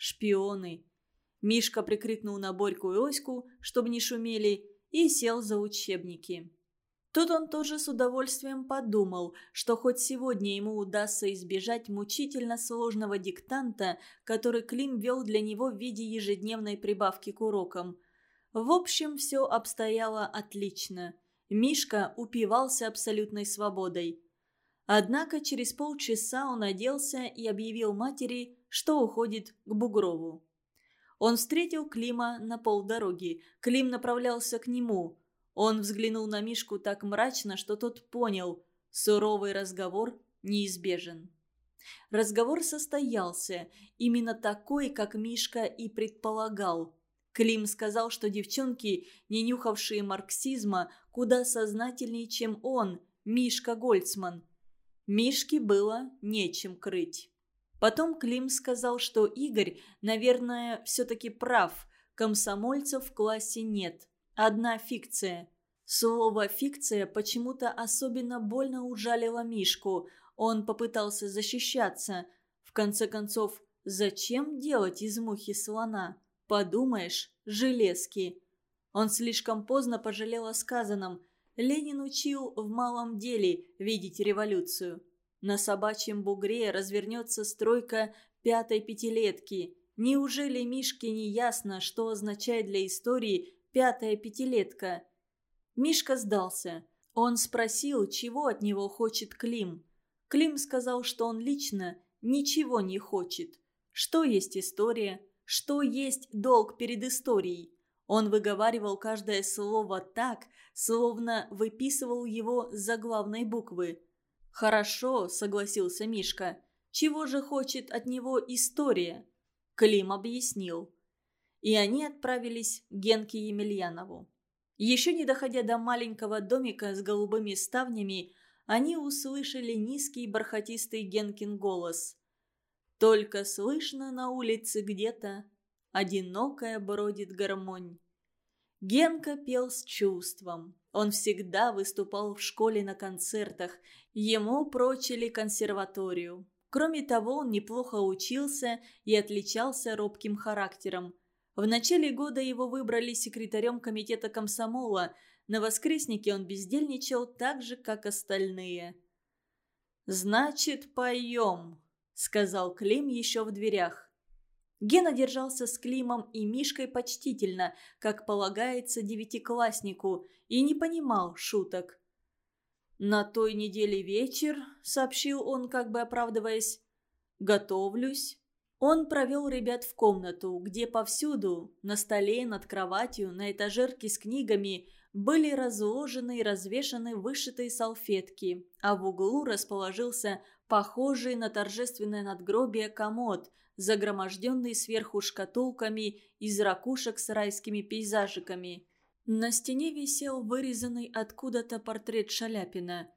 шпионы. Мишка прикрикнул на Борьку и Оську, чтобы не шумели, и сел за учебники. Тут он тоже с удовольствием подумал, что хоть сегодня ему удастся избежать мучительно сложного диктанта, который Клим вел для него в виде ежедневной прибавки к урокам. В общем, все обстояло отлично. Мишка упивался абсолютной свободой. Однако через полчаса он оделся и объявил матери, что уходит к Бугрову. Он встретил Клима на полдороги. Клим направлялся к нему. Он взглянул на Мишку так мрачно, что тот понял – суровый разговор неизбежен. Разговор состоялся, именно такой, как Мишка и предполагал. Клим сказал, что девчонки, не нюхавшие марксизма, куда сознательнее, чем он, Мишка Гольцман. Мишке было нечем крыть. Потом Клим сказал, что Игорь, наверное, все-таки прав. Комсомольцев в классе нет. Одна фикция. Слово «фикция» почему-то особенно больно ужалило Мишку. Он попытался защищаться. В конце концов, зачем делать из мухи слона? Подумаешь, железки. Он слишком поздно пожалел о сказанном. Ленин учил в малом деле видеть революцию. На собачьем бугре развернется стройка пятой пятилетки. Неужели Мишке не ясно, что означает для истории пятая пятилетка? Мишка сдался. Он спросил, чего от него хочет Клим. Клим сказал, что он лично ничего не хочет. Что есть история? Что есть долг перед историей? Он выговаривал каждое слово так, словно выписывал его с заглавной буквы. «Хорошо», — согласился Мишка. «Чего же хочет от него история?» Клим объяснил. И они отправились к Генке Емельянову. Еще не доходя до маленького домика с голубыми ставнями, они услышали низкий бархатистый Генкин голос. «Только слышно на улице где-то, одинокая бродит гармонь». Генка пел с чувством. Он всегда выступал в школе на концертах. Ему прочили консерваторию. Кроме того, он неплохо учился и отличался робким характером. В начале года его выбрали секретарем комитета комсомола. На воскреснике он бездельничал так же, как остальные. «Значит, поем», — сказал Клим еще в дверях. Гена держался с Климом и Мишкой почтительно, как полагается девятикласснику, и не понимал шуток. «На той неделе вечер», — сообщил он, как бы оправдываясь, — «готовлюсь». Он провел ребят в комнату, где повсюду, на столе, над кроватью, на этажерке с книгами, были разложены и развешаны вышитые салфетки, а в углу расположился похожий на торжественное надгробие комод, загроможденный сверху шкатулками из ракушек с райскими пейзажиками. На стене висел вырезанный откуда-то портрет Шаляпина.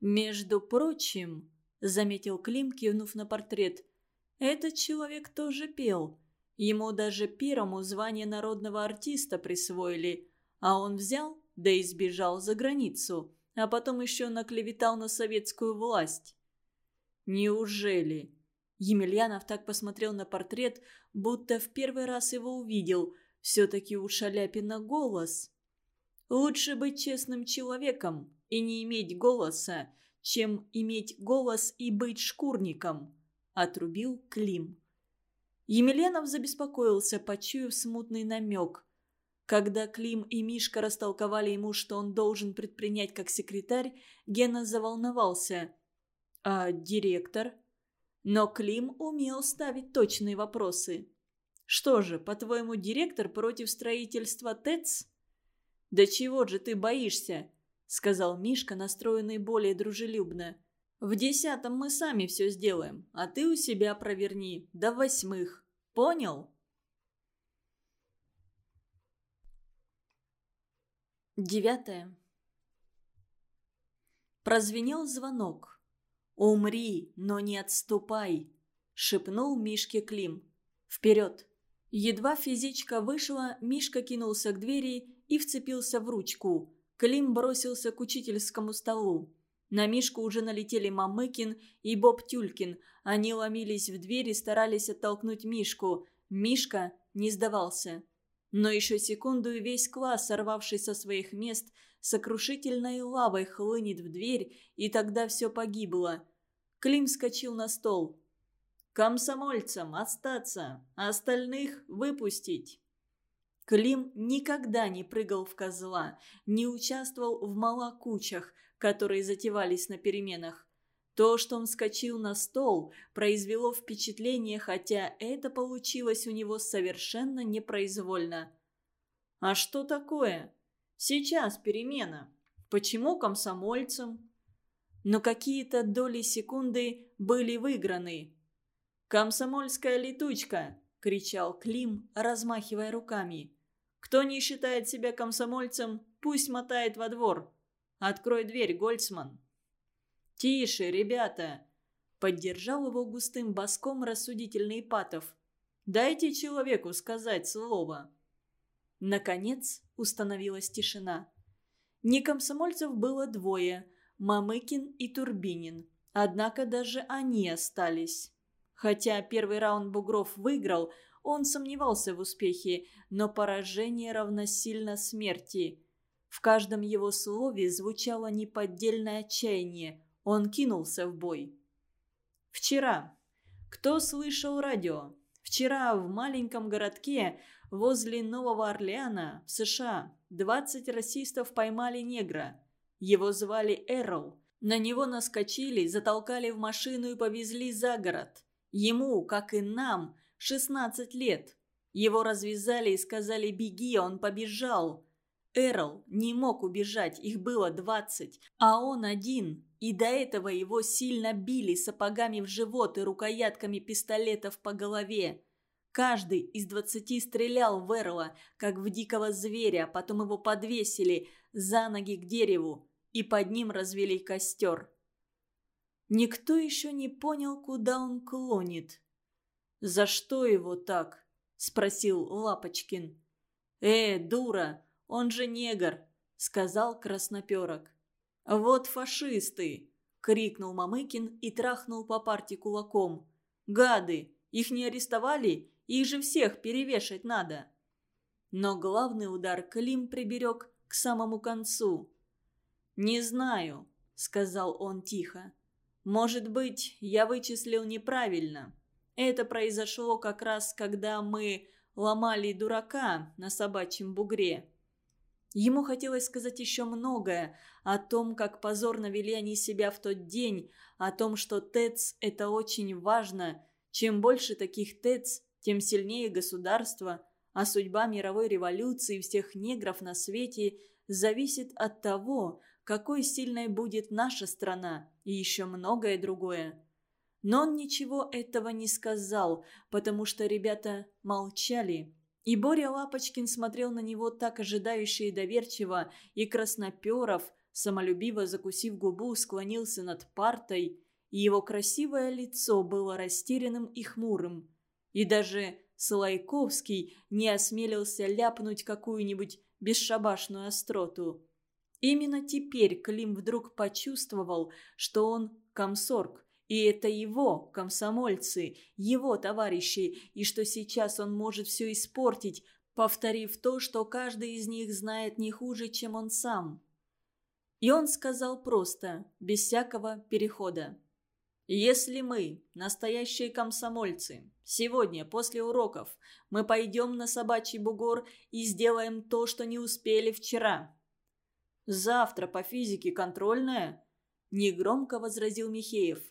«Между прочим», — заметил Клим, кивнув на портрет, — «этот человек тоже пел. Ему даже первому звание народного артиста присвоили, а он взял, да и сбежал за границу, а потом еще наклеветал на советскую власть». «Неужели?» Емельянов так посмотрел на портрет, будто в первый раз его увидел. Все-таки у Шаляпина голос. Лучше быть честным человеком и не иметь голоса, чем иметь голос и быть шкурником, отрубил Клим. Емельянов забеспокоился, почуяв смутный намек. Когда Клим и Мишка растолковали ему, что он должен предпринять как секретарь, Гена заволновался. «А директор?» Но Клим умел ставить точные вопросы. «Что же, по-твоему, директор против строительства ТЭЦ?» «Да чего же ты боишься?» — сказал Мишка, настроенный более дружелюбно. «В десятом мы сами все сделаем, а ты у себя проверни, до восьмых. Понял?» Девятое. Прозвенел звонок. «Умри, но не отступай!» – шепнул Мишке Клим. «Вперед!» Едва физичка вышла, Мишка кинулся к двери и вцепился в ручку. Клим бросился к учительскому столу. На Мишку уже налетели Мамыкин и Боб Тюлькин. Они ломились в дверь и старались оттолкнуть Мишку. Мишка не сдавался. Но еще секунду и весь класс, сорвавшись со своих мест, сокрушительной лавой хлынет в дверь, и тогда все погибло. Клим скочил на стол. «Комсомольцам остаться, а остальных выпустить». Клим никогда не прыгал в козла, не участвовал в малокучах, которые затевались на переменах. То, что он скочил на стол, произвело впечатление, хотя это получилось у него совершенно непроизвольно. «А что такое? Сейчас перемена. Почему комсомольцам?» Но какие-то доли секунды были выиграны. «Комсомольская летучка!» – кричал Клим, размахивая руками. «Кто не считает себя комсомольцем, пусть мотает во двор. Открой дверь, Гольцман!» «Тише, ребята!» – поддержал его густым боском рассудительный Патов. «Дайте человеку сказать слово!» Наконец установилась тишина. Не комсомольцев было двое – Мамыкин и Турбинин. Однако даже они остались. Хотя первый раунд Бугров выиграл, он сомневался в успехе, но поражение равносильно смерти. В каждом его слове звучало неподдельное отчаяние. Он кинулся в бой. Вчера. Кто слышал радио? Вчера в маленьком городке возле Нового Орлеана в США 20 расистов поймали негра. Его звали Эрл. На него наскочили, затолкали в машину и повезли за город. Ему, как и нам, 16 лет. Его развязали и сказали «беги», он побежал. Эрл не мог убежать, их было двадцать, а он один, и до этого его сильно били сапогами в живот и рукоятками пистолетов по голове. Каждый из двадцати стрелял в Эрла, как в дикого зверя, потом его подвесили за ноги к дереву и под ним развели костер. Никто еще не понял, куда он клонит. «За что его так?» – спросил Лапочкин. «Э, дура, он же негр», — сказал красноперок. «Вот фашисты!» — крикнул Мамыкин и трахнул по парте кулаком. «Гады! Их не арестовали? Их же всех перевешать надо!» Но главный удар Клим приберег к самому концу. «Не знаю», — сказал он тихо. «Может быть, я вычислил неправильно. Это произошло как раз, когда мы ломали дурака на собачьем бугре. Ему хотелось сказать еще многое о том, как позорно вели они себя в тот день, о том, что ТЭЦ – это очень важно. Чем больше таких ТЭЦ, тем сильнее государство, а судьба мировой революции всех негров на свете зависит от того, какой сильной будет наша страна и еще многое другое. Но он ничего этого не сказал, потому что ребята молчали. И Боря Лапочкин смотрел на него так ожидающе и доверчиво, и Красноперов, самолюбиво закусив губу, склонился над партой, и его красивое лицо было растерянным и хмурым. И даже Солайковский не осмелился ляпнуть какую-нибудь бесшабашную остроту. Именно теперь Клим вдруг почувствовал, что он комсорг, и это его, комсомольцы, его товарищи, и что сейчас он может все испортить, повторив то, что каждый из них знает не хуже, чем он сам. И он сказал просто, без всякого перехода. «Если мы, настоящие комсомольцы, сегодня, после уроков, мы пойдем на собачий бугор и сделаем то, что не успели вчера». «Завтра по физике контрольная?» – негромко возразил Михеев.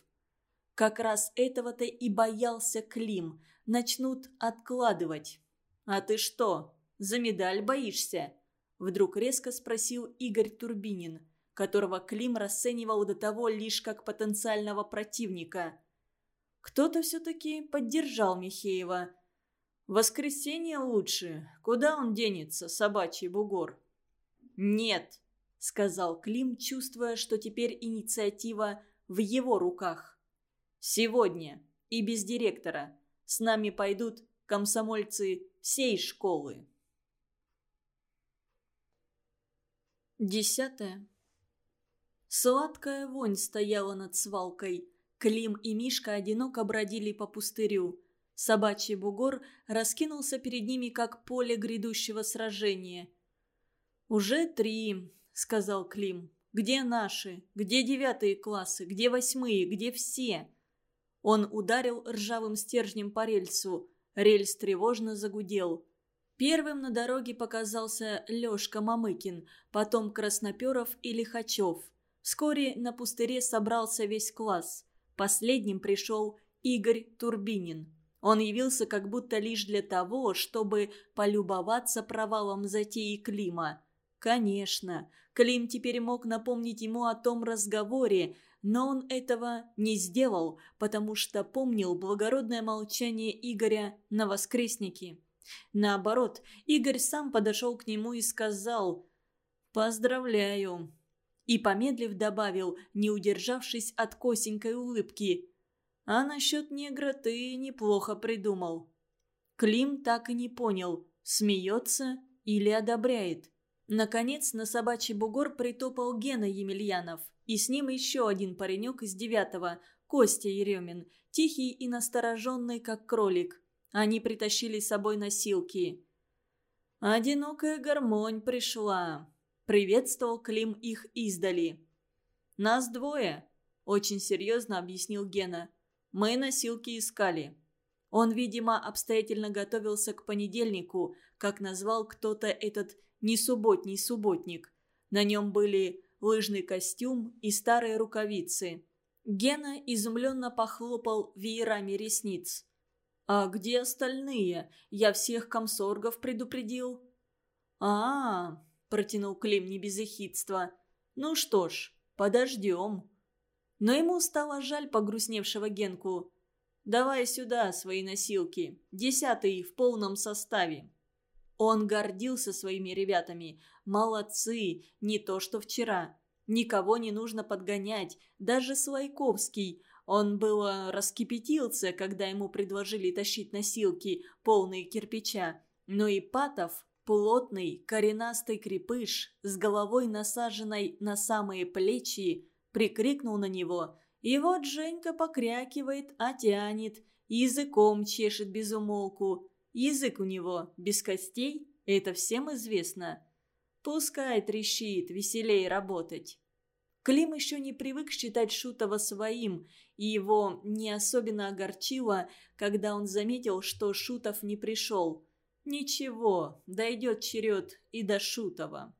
Как раз этого-то и боялся Клим. Начнут откладывать. «А ты что, за медаль боишься?» Вдруг резко спросил Игорь Турбинин, которого Клим расценивал до того лишь как потенциального противника. Кто-то все-таки поддержал Михеева. «Воскресенье лучше. Куда он денется, собачий бугор?» «Нет», — сказал Клим, чувствуя, что теперь инициатива в его руках. Сегодня и без директора с нами пойдут комсомольцы всей школы. Десятое. Сладкая вонь стояла над свалкой. Клим и Мишка одиноко бродили по пустырю. Собачий бугор раскинулся перед ними, как поле грядущего сражения. «Уже три», — сказал Клим. «Где наши? Где девятые классы? Где восьмые? Где все?» Он ударил ржавым стержнем по рельсу. Рельс тревожно загудел. Первым на дороге показался Лёшка Мамыкин, потом Красноперов и Лихачев. Вскоре на пустыре собрался весь класс. Последним пришел Игорь Турбинин. Он явился как будто лишь для того, чтобы полюбоваться провалом затеи Клима. Конечно, Клим теперь мог напомнить ему о том разговоре, но он этого не сделал, потому что помнил благородное молчание Игоря на воскреснике. Наоборот, Игорь сам подошел к нему и сказал «Поздравляю». И, помедлив, добавил, не удержавшись от косенькой улыбки а насчет негра ты неплохо придумал. Клим так и не понял, смеется или одобряет. Наконец на собачий бугор притопал Гена Емельянов, и с ним еще один паренек из девятого, Костя Еремин, тихий и настороженный, как кролик. Они притащили с собой носилки. «Одинокая гармонь пришла», — приветствовал Клим их издали. «Нас двое», — очень серьезно объяснил Гена. Мы носилки искали. Он, видимо, обстоятельно готовился к понедельнику, как назвал кто-то этот несубботний субботник. На нем были лыжный костюм и старые рукавицы. Гена изумленно похлопал веерами ресниц. «А где остальные? Я всех комсоргов предупредил». «А-а-а», протянул Клим не без эхидства. «Ну что ж, подождем». Но ему стало жаль погрустневшего Генку. «Давай сюда свои носилки. Десятый в полном составе». Он гордился своими ребятами. Молодцы, не то что вчера. Никого не нужно подгонять, даже Слайковский. Он было раскипятился, когда ему предложили тащить носилки, полные кирпича. Но и Патов, плотный, коренастый крепыш, с головой насаженной на самые плечи, прикрикнул на него. И вот Женька покрякивает, а тянет, языком чешет без умолку. Язык у него без костей, это всем известно. Пускай трещит, веселей работать. Клим еще не привык считать Шутова своим, и его не особенно огорчило, когда он заметил, что Шутов не пришел. Ничего, дойдет черед и до Шутова.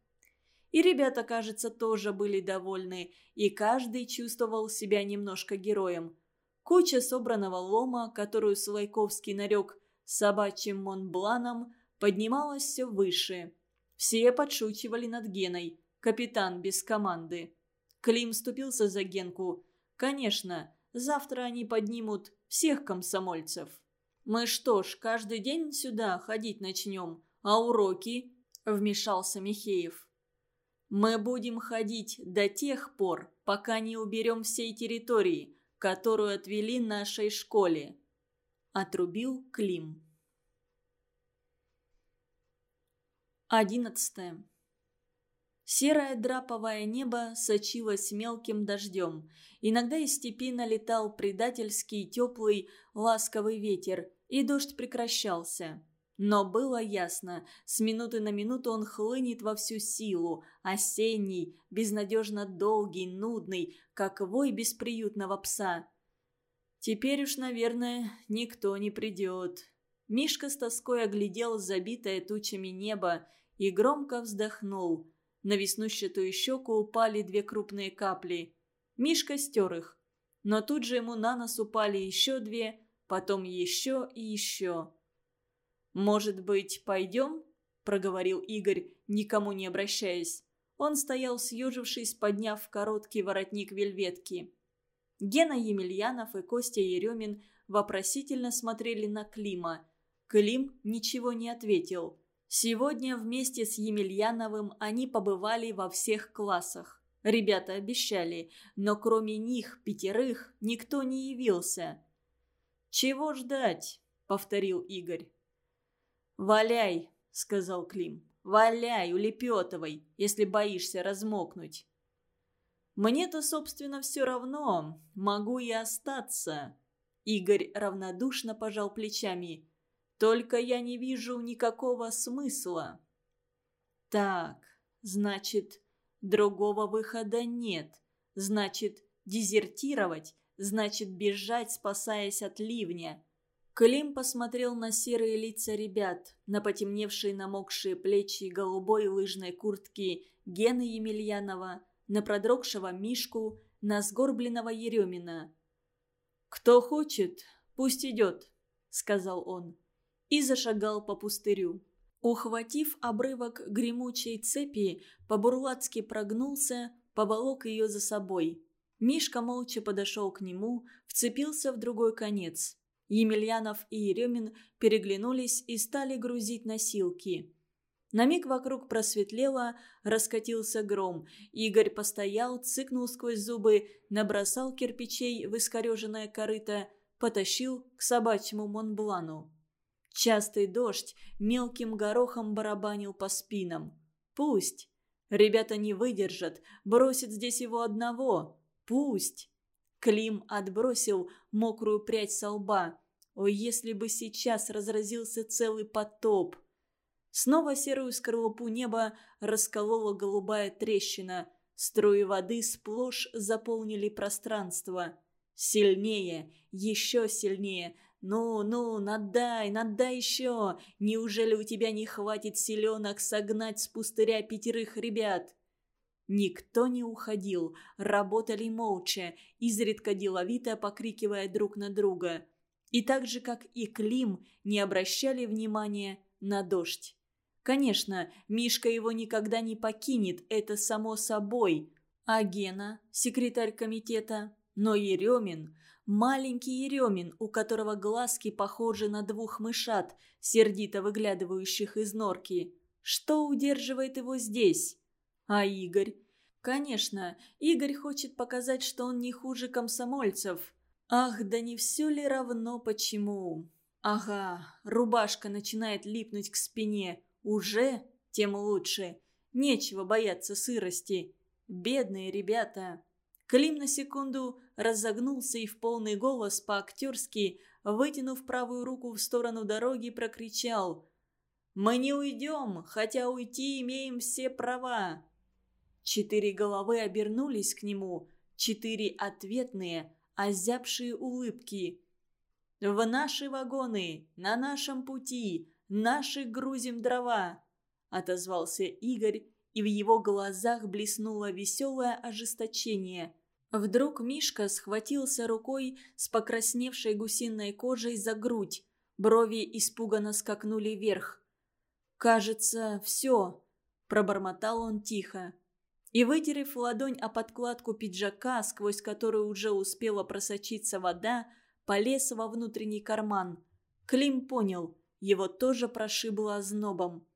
И ребята, кажется, тоже были довольны, и каждый чувствовал себя немножко героем. Куча собранного лома, которую Слайковский нарек собачьим Монбланом, поднималась все выше. Все подшучивали над Геной, капитан без команды. Клим ступился за Генку. Конечно, завтра они поднимут всех комсомольцев. «Мы что ж, каждый день сюда ходить начнем, а уроки?» – вмешался Михеев. Мы будем ходить до тех пор, пока не уберем всей территории, которую отвели нашей школе», – отрубил Клим. Одиннадцатое. Серое драповое небо сочилось мелким дождем. Иногда из степи налетал предательский теплый ласковый ветер, и дождь прекращался. Но было ясно, с минуты на минуту он хлынет во всю силу, осенний, безнадежно долгий, нудный, как вой бесприютного пса. Теперь уж, наверное, никто не придет. Мишка с тоской оглядел забитое тучами небо и громко вздохнул. На веснущатую щеку упали две крупные капли. Мишка стер их. Но тут же ему на нос упали еще две, потом еще и еще. «Может быть, пойдем?» – проговорил Игорь, никому не обращаясь. Он стоял съежившись, подняв короткий воротник вельветки. Гена Емельянов и Костя Еремин вопросительно смотрели на Клима. Клим ничего не ответил. Сегодня вместе с Емельяновым они побывали во всех классах. Ребята обещали, но кроме них, пятерых, никто не явился. «Чего ждать?» – повторил Игорь. «Валяй», — сказал Клим. «Валяй, улепетывай, если боишься размокнуть». Мне-то, собственно, все равно. Могу и остаться. Игорь равнодушно пожал плечами. Только я не вижу никакого смысла. Так, значит, другого выхода нет. Значит, дезертировать, значит, бежать, спасаясь от ливня. Клим посмотрел на серые лица ребят, на потемневшие намокшие плечи голубой лыжной куртки Гены Емельянова, на продрогшего Мишку, на сгорбленного Еремина. «Кто хочет, пусть идет», — сказал он, и зашагал по пустырю. Ухватив обрывок гремучей цепи, по-бурлацки прогнулся, поволок ее за собой. Мишка молча подошел к нему, вцепился в другой конец. Емельянов и Еремин переглянулись и стали грузить носилки. На миг вокруг просветлело, раскатился гром. Игорь постоял, цыкнул сквозь зубы, набросал кирпичей в искореженное корыто, потащил к собачьему Монблану. Частый дождь мелким горохом барабанил по спинам. Пусть. Ребята не выдержат, бросят здесь его одного. Пусть. Клим отбросил мокрую прядь со лба. О, если бы сейчас разразился целый потоп! Снова серую скорлупу неба расколола голубая трещина. Струи воды сплошь заполнили пространство. Сильнее, еще сильнее. «Ну, ну, надай, надай еще! Неужели у тебя не хватит силенок согнать с пустыря пятерых ребят?» Никто не уходил, работали молча, изредка деловито покрикивая друг на друга. И так же, как и Клим, не обращали внимания на дождь. Конечно, Мишка его никогда не покинет, это само собой. А Гена, секретарь комитета, но Еремин, маленький Еремин, у которого глазки похожи на двух мышат, сердито выглядывающих из норки. Что удерживает его здесь? А Игорь? Конечно, Игорь хочет показать, что он не хуже комсомольцев. Ах, да не все ли равно почему? Ага, рубашка начинает липнуть к спине. Уже? Тем лучше. Нечего бояться сырости. Бедные ребята. Клим на секунду разогнулся и в полный голос по-актерски, вытянув правую руку в сторону дороги, прокричал «Мы не уйдем, хотя уйти имеем все права». Четыре головы обернулись к нему, четыре ответные, озябшие улыбки. «В наши вагоны, на нашем пути, наши грузим дрова!» — отозвался Игорь, и в его глазах блеснуло веселое ожесточение. Вдруг Мишка схватился рукой с покрасневшей гусиной кожей за грудь. Брови испуганно скакнули вверх. «Кажется, все», — пробормотал он тихо. И, вытерев ладонь о подкладку пиджака, сквозь которую уже успела просочиться вода, полез во внутренний карман. Клим понял, его тоже прошибло ознобом.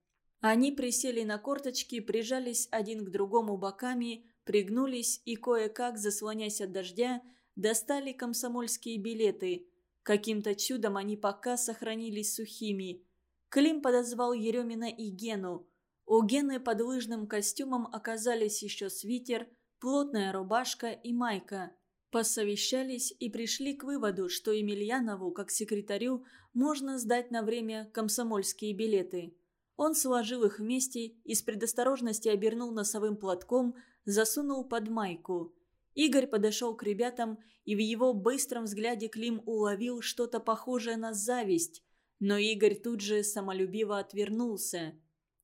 Они присели на корточки, прижались один к другому боками, пригнулись и, кое-как, заслонясь от дождя, достали комсомольские билеты. Каким-то чудом они пока сохранились сухими. Клим подозвал Еремина и Гену. У Гены под лыжным костюмом оказались еще свитер, плотная рубашка и майка. Посовещались и пришли к выводу, что Емельянову, как секретарю, можно сдать на время комсомольские билеты. Он сложил их вместе и с предосторожности обернул носовым платком, засунул под майку. Игорь подошел к ребятам, и в его быстром взгляде Клим уловил что-то похожее на зависть. Но Игорь тут же самолюбиво отвернулся.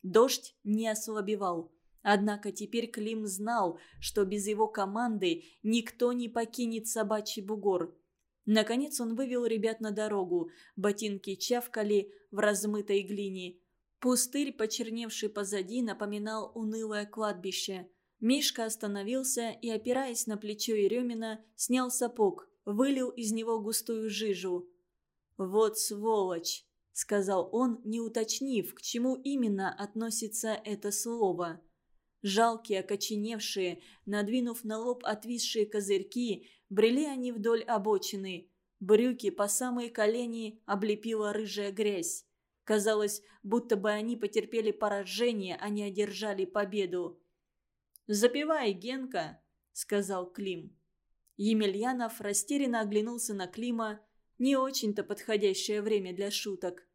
Дождь не ослабевал. Однако теперь Клим знал, что без его команды никто не покинет собачий бугор. Наконец он вывел ребят на дорогу. Ботинки чавкали в размытой глине. Пустырь, почерневший позади, напоминал унылое кладбище. Мишка остановился и, опираясь на плечо Еремина, снял сапог, вылил из него густую жижу. «Вот сволочь!» — сказал он, не уточнив, к чему именно относится это слово. Жалкие, окоченевшие, надвинув на лоб отвисшие козырьки, брели они вдоль обочины. Брюки по самые колени облепила рыжая грязь. Казалось, будто бы они потерпели поражение, а не одержали победу. «Запивай, Генка!» сказал Клим. Емельянов растерянно оглянулся на Клима. Не очень-то подходящее время для шуток.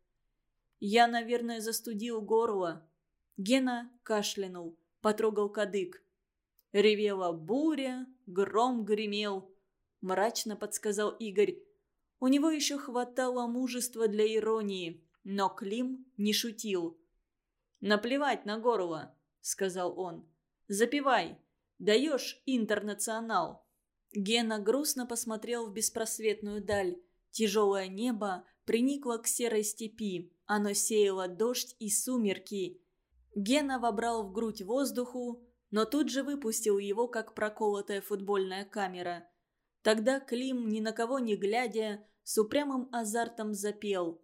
«Я, наверное, застудил горло». Гена кашлянул, потрогал кадык. Ревела буря, гром гремел. Мрачно подсказал Игорь. У него еще хватало мужества для иронии, но Клим не шутил. «Наплевать на горло», — сказал он. «Запивай. Даешь интернационал». Гена грустно посмотрел в беспросветную даль. Тяжелое небо приникло к серой степи. Оно сеяло дождь и сумерки. Гена вобрал в грудь воздуху, но тут же выпустил его, как проколотая футбольная камера. Тогда Клим, ни на кого не глядя, с упрямым азартом запел.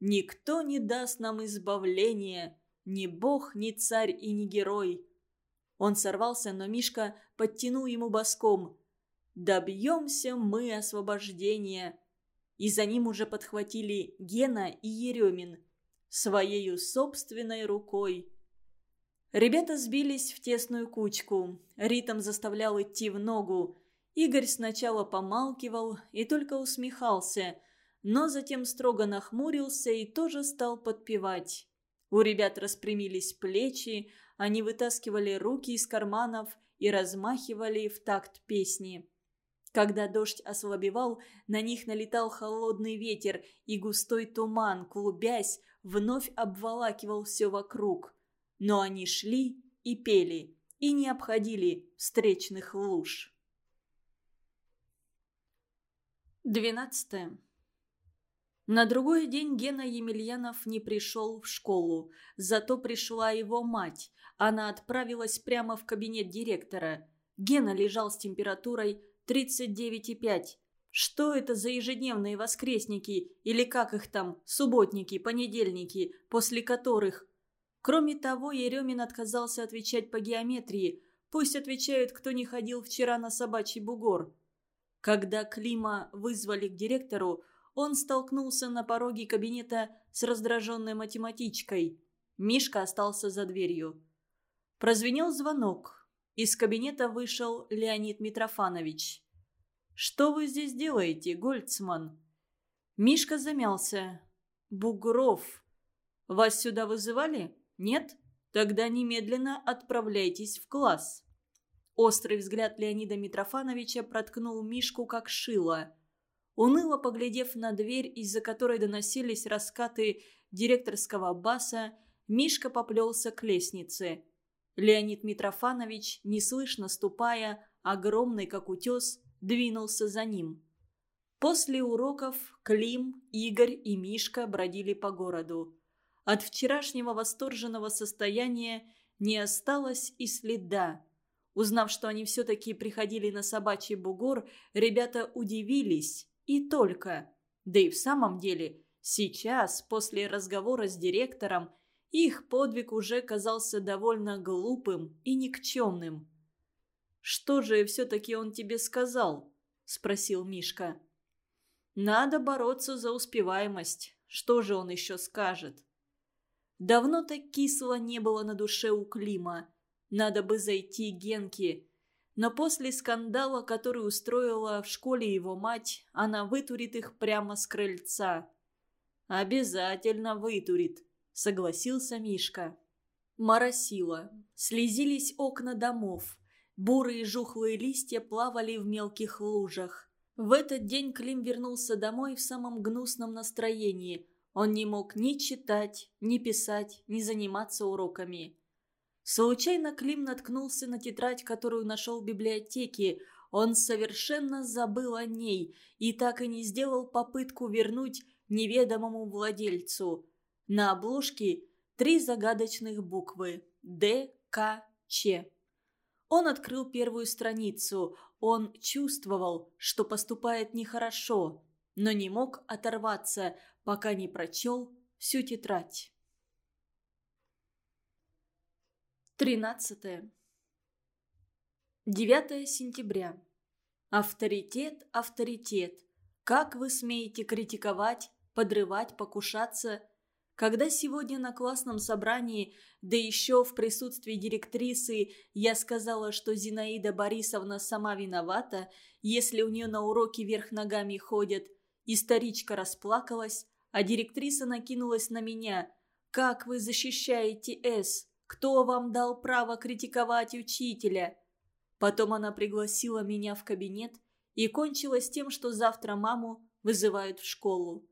«Никто не даст нам избавления, ни бог, ни царь и ни герой». Он сорвался, но Мишка подтянул ему боском. «Добьемся мы освобождения». И за ним уже подхватили Гена и Еремин. Своею собственной рукой. Ребята сбились в тесную кучку. Ритм заставлял идти в ногу. Игорь сначала помалкивал и только усмехался, но затем строго нахмурился и тоже стал подпевать. У ребят распрямились плечи, они вытаскивали руки из карманов и размахивали в такт песни. Когда дождь ослабевал, на них налетал холодный ветер, и густой туман, клубясь, вновь обволакивал все вокруг. Но они шли и пели, и не обходили встречных луж. Двенадцатое. На другой день Гена Емельянов не пришел в школу, зато пришла его мать. Она отправилась прямо в кабинет директора. Гена лежал с температурой 39,5. Что это за ежедневные воскресники, или как их там, субботники, понедельники, после которых... Кроме того, Еремин отказался отвечать по геометрии. Пусть отвечают, кто не ходил вчера на собачий бугор. Когда Клима вызвали к директору, он столкнулся на пороге кабинета с раздраженной математичкой. Мишка остался за дверью. Прозвенел звонок. Из кабинета вышел Леонид Митрофанович. «Что вы здесь делаете, Гольцман?» Мишка замялся. «Бугров. Вас сюда вызывали? Нет? Тогда немедленно отправляйтесь в класс». Острый взгляд Леонида Митрофановича проткнул Мишку как шило. Уныло поглядев на дверь, из-за которой доносились раскаты директорского баса, Мишка поплелся к лестнице. Леонид Митрофанович, неслышно ступая, огромный как утес, двинулся за ним. После уроков Клим, Игорь и Мишка бродили по городу. От вчерашнего восторженного состояния не осталось и следа. Узнав, что они все-таки приходили на собачий бугор, ребята удивились. И только. Да и в самом деле, сейчас, после разговора с директором, их подвиг уже казался довольно глупым и никчемным. «Что же все-таки он тебе сказал?» – спросил Мишка. «Надо бороться за успеваемость. Что же он еще скажет?» Давно так кисло не было на душе у Клима. Надо бы зайти Генке. Но после скандала, который устроила в школе его мать, она вытурит их прямо с крыльца. «Обязательно вытурит», — согласился Мишка. Моросило. Слезились окна домов. Бурые жухлые листья плавали в мелких лужах. В этот день Клим вернулся домой в самом гнусном настроении. Он не мог ни читать, ни писать, ни заниматься уроками. Случайно Клим наткнулся на тетрадь, которую нашел в библиотеке. Он совершенно забыл о ней и так и не сделал попытку вернуть неведомому владельцу. На обложке три загадочных буквы «Д», «К», «Ч». Он открыл первую страницу. Он чувствовал, что поступает нехорошо, но не мог оторваться, пока не прочел всю тетрадь. 13. 9 сентября. Авторитет, авторитет. Как вы смеете критиковать, подрывать, покушаться? Когда сегодня на классном собрании, да еще в присутствии директрисы, я сказала, что Зинаида Борисовна сама виновата, если у нее на уроке вверх ногами ходят, и старичка расплакалась, а директриса накинулась на меня. «Как вы защищаете С? Кто вам дал право критиковать учителя?» Потом она пригласила меня в кабинет и кончилось тем, что завтра маму вызывают в школу.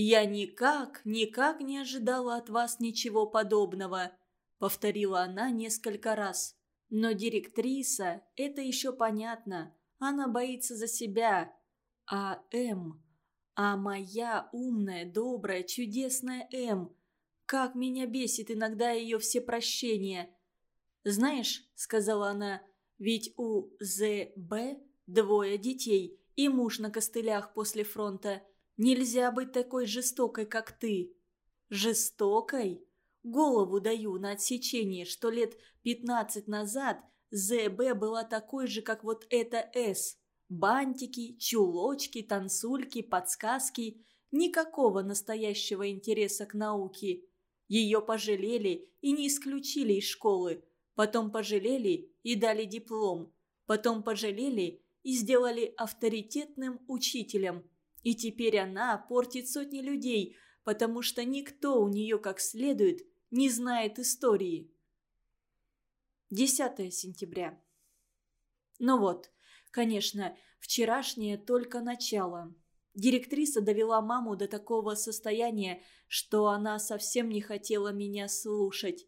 «Я никак, никак не ожидала от вас ничего подобного», — повторила она несколько раз. «Но директриса, это еще понятно, она боится за себя. А М, а моя умная, добрая, чудесная М, как меня бесит иногда ее все прощения. «Знаешь», — сказала она, — «ведь у ЗБ двое детей и муж на костылях после фронта». Нельзя быть такой жестокой, как ты. Жестокой? Голову даю на отсечение, что лет пятнадцать назад ЗБ была такой же, как вот эта С. Бантики, чулочки, танцульки, подсказки. Никакого настоящего интереса к науке. Ее пожалели и не исключили из школы. Потом пожалели и дали диплом. Потом пожалели и сделали авторитетным учителем – и теперь она портит сотни людей, потому что никто у нее как следует не знает истории. 10 сентября. Ну вот, конечно, вчерашнее только начало. Директриса довела маму до такого состояния, что она совсем не хотела меня слушать.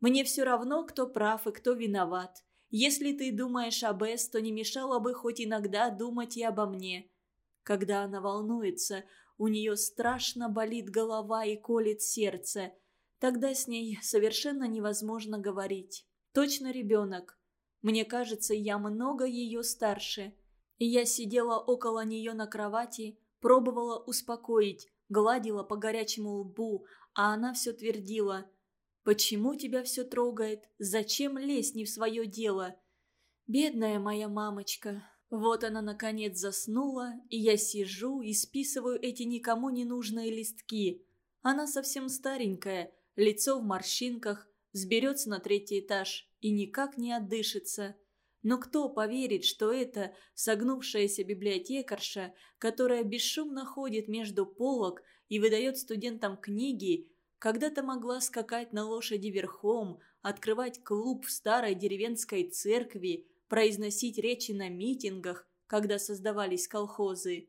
Мне все равно, кто прав и кто виноват. Если ты думаешь об Эс, то не мешало бы хоть иногда думать и обо мне. Когда она волнуется, у нее страшно болит голова и колет сердце. Тогда с ней совершенно невозможно говорить. Точно ребенок. Мне кажется, я много ее старше. Я сидела около нее на кровати, пробовала успокоить, гладила по горячему лбу, а она все твердила. «Почему тебя все трогает? Зачем лезть не в свое дело?» «Бедная моя мамочка, вот она, наконец, заснула, и я сижу и списываю эти никому не нужные листки. Она совсем старенькая, лицо в морщинках, сберется на третий этаж и никак не отдышится. Но кто поверит, что это согнувшаяся библиотекарша, которая бесшумно ходит между полок и выдает студентам книги, когда-то могла скакать на лошади верхом, открывать клуб в старой деревенской церкви, произносить речи на митингах, когда создавались колхозы.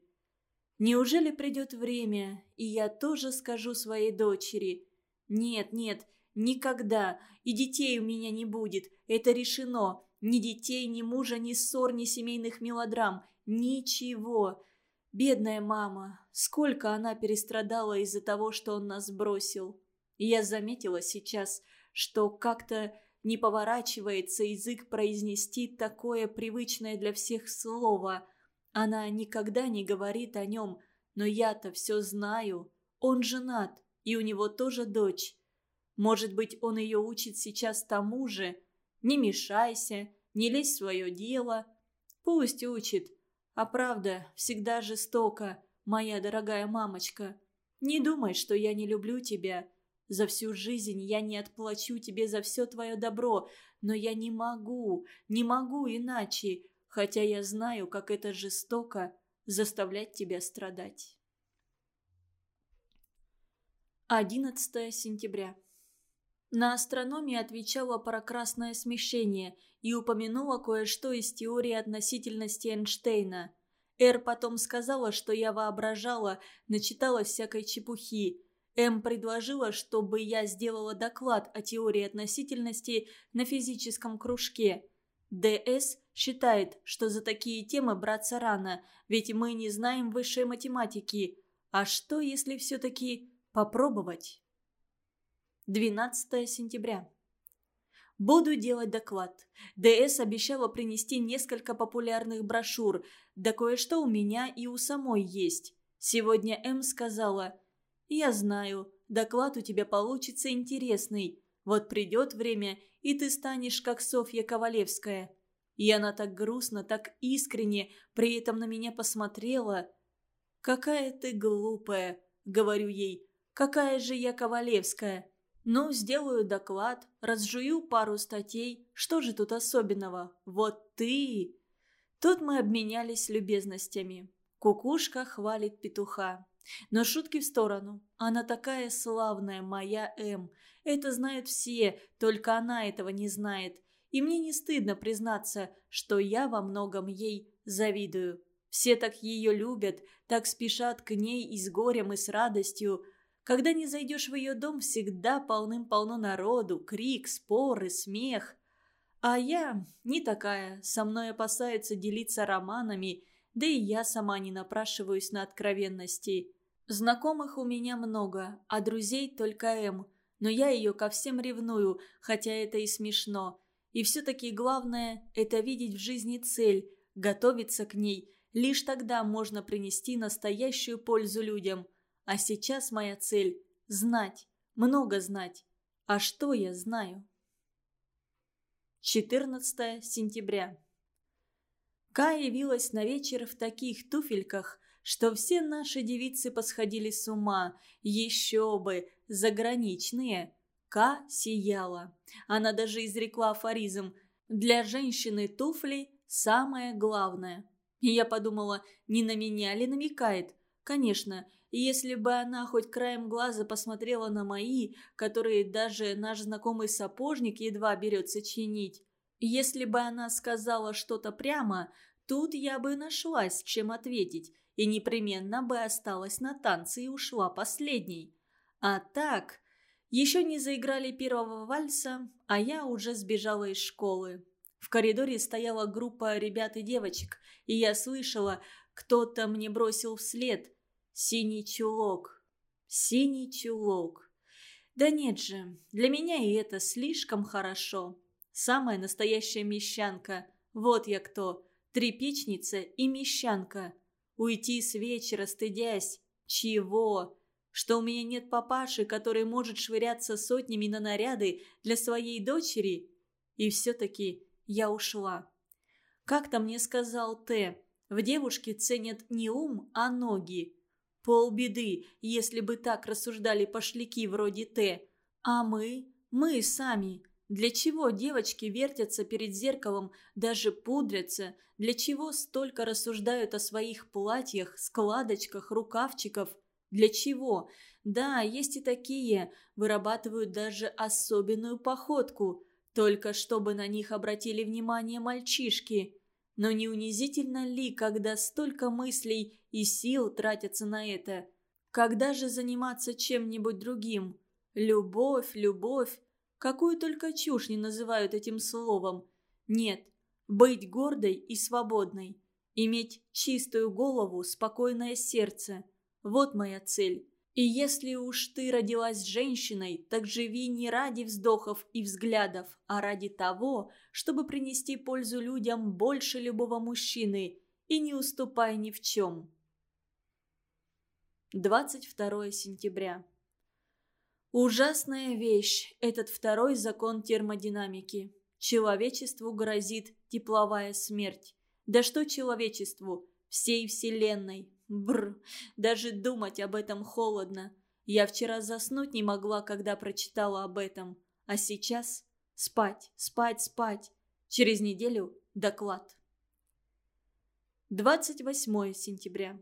Неужели придет время, и я тоже скажу своей дочери? Нет, нет, никогда, и детей у меня не будет, это решено. Ни детей, ни мужа, ни ссор, ни семейных мелодрам, ничего. Бедная мама, сколько она перестрадала из-за того, что он нас бросил. Я заметила сейчас, что как-то не поворачивается язык произнести такое привычное для всех слово. Она никогда не говорит о нем, но я-то все знаю. Он женат, и у него тоже дочь. Может быть, он ее учит сейчас тому же. Не мешайся, не лезь в свое дело. Пусть учит. А правда, всегда жестоко, моя дорогая мамочка. Не думай, что я не люблю тебя. За всю жизнь я не отплачу тебе за все твое добро, но я не могу, не могу иначе, хотя я знаю, как это жестоко заставлять тебя страдать. 11 сентября. На астрономии отвечала про красное смещение и упомянула кое-что из теории относительности Эйнштейна. Эр потом сказала, что я воображала, начитала всякой чепухи. М предложила, чтобы я сделала доклад о теории относительности на физическом кружке. ДС считает, что за такие темы браться рано, ведь мы не знаем высшей математики. А что, если все-таки попробовать? 12 сентября. Буду делать доклад. ДС обещала принести несколько популярных брошюр, да кое-что у меня и у самой есть. Сегодня М сказала – «Я знаю, доклад у тебя получится интересный. Вот придет время, и ты станешь как Софья Ковалевская». И она так грустно, так искренне при этом на меня посмотрела. «Какая ты глупая», — говорю ей. Какая же я Ковалевская? Ну, сделаю доклад, разжую пару статей. Что же тут особенного? Вот ты!» Тут мы обменялись любезностями. Кукушка хвалит петуха. Но шутки в сторону. Она такая славная, моя М. Это знают все, только она этого не знает. И мне не стыдно признаться, что я во многом ей завидую. Все так ее любят, так спешат к ней и с горем, и с радостью. Когда не зайдешь в ее дом, всегда полным-полно народу, крик, споры, смех. А я не такая, со мной опасаются делиться романами, да и я сама не напрашиваюсь на откровенности. Знакомых у меня много, а друзей только М, но я ее ко всем ревную, хотя это и смешно. И все-таки главное – это видеть в жизни цель, готовиться к ней. Лишь тогда можно принести настоящую пользу людям. А сейчас моя цель – знать, много знать. А что я знаю? 14 сентября. Ка явилась на вечер в таких туфельках, что все наши девицы посходили с ума. Еще бы, заграничные. Ка сияла. Она даже изрекла афоризм «Для женщины туфли – самое главное». И я подумала, не на меня ли намекает? Конечно, если бы она хоть краем глаза посмотрела на мои, которые даже наш знакомый сапожник едва берется чинить. Если бы она сказала что-то прямо, тут я бы нашлась, чем ответить, и непременно бы осталась на танце и ушла последней. А так, еще не заиграли первого вальса, а я уже сбежала из школы. В коридоре стояла группа ребят и девочек, и я слышала, кто-то мне бросил вслед «Синий чулок, синий чулок». Да нет же, для меня и это слишком хорошо. Самая настоящая мещанка. Вот я кто. Трепичница и мещанка. Уйти с вечера, стыдясь. Чего? Что у меня нет папаши, который может швыряться сотнями на наряды для своей дочери? И все-таки я ушла. Как-то мне сказал Т. В девушке ценят не ум, а ноги. Полбеды, если бы так рассуждали пошляки вроде Т. А мы, мы сами, для чего девочки вертятся перед зеркалом, даже пудрятся? Для чего столько рассуждают о своих платьях, складочках, рукавчиков? Для чего? Да, есть и такие, вырабатывают даже особенную походку, только чтобы на них обратили внимание мальчишки. Но не унизительно ли, когда столько мыслей и сил тратятся на это? Когда же заниматься чем-нибудь другим? Любовь, любовь. Какую только чушь не называют этим словом. Нет, быть гордой и свободной. Иметь чистую голову, спокойное сердце. Вот моя цель. И если уж ты родилась женщиной, так живи не ради вздохов и взглядов, а ради того, чтобы принести пользу людям больше любого мужчины, и не уступай ни в чем. 22 сентября. Ужасная вещь – этот второй закон термодинамики. Человечеству грозит тепловая смерть. Да что человечеству? Всей Вселенной. Бр, даже думать об этом холодно. Я вчера заснуть не могла, когда прочитала об этом. А сейчас спать, спать, спать. Через неделю доклад. 28 сентября.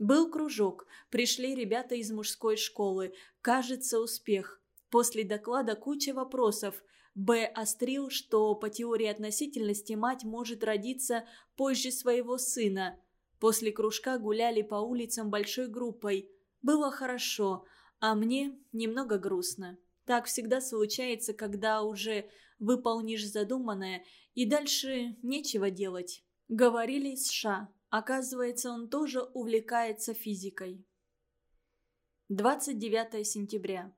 Был кружок, пришли ребята из мужской школы. Кажется, успех. После доклада куча вопросов. Б. острил, что по теории относительности мать может родиться позже своего сына. После кружка гуляли по улицам большой группой. Было хорошо, а мне немного грустно. Так всегда случается, когда уже выполнишь задуманное, и дальше нечего делать. Говорили с Ша. Оказывается, он тоже увлекается физикой. 29 сентября.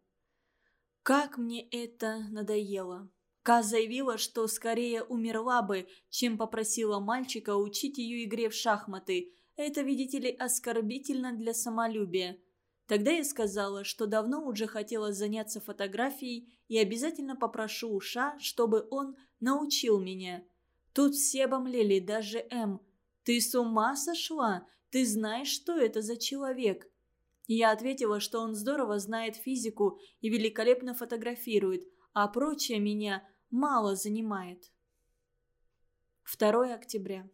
Как мне это надоело. Ка заявила, что скорее умерла бы, чем попросила мальчика учить ее игре в шахматы. Это, видите ли, оскорбительно для самолюбия. Тогда я сказала, что давно уже хотела заняться фотографией и обязательно попрошу Уша, чтобы он научил меня. Тут все обомлели, даже М – «Ты с ума сошла? Ты знаешь, что это за человек?» Я ответила, что он здорово знает физику и великолепно фотографирует, а прочее меня мало занимает. 2 октября.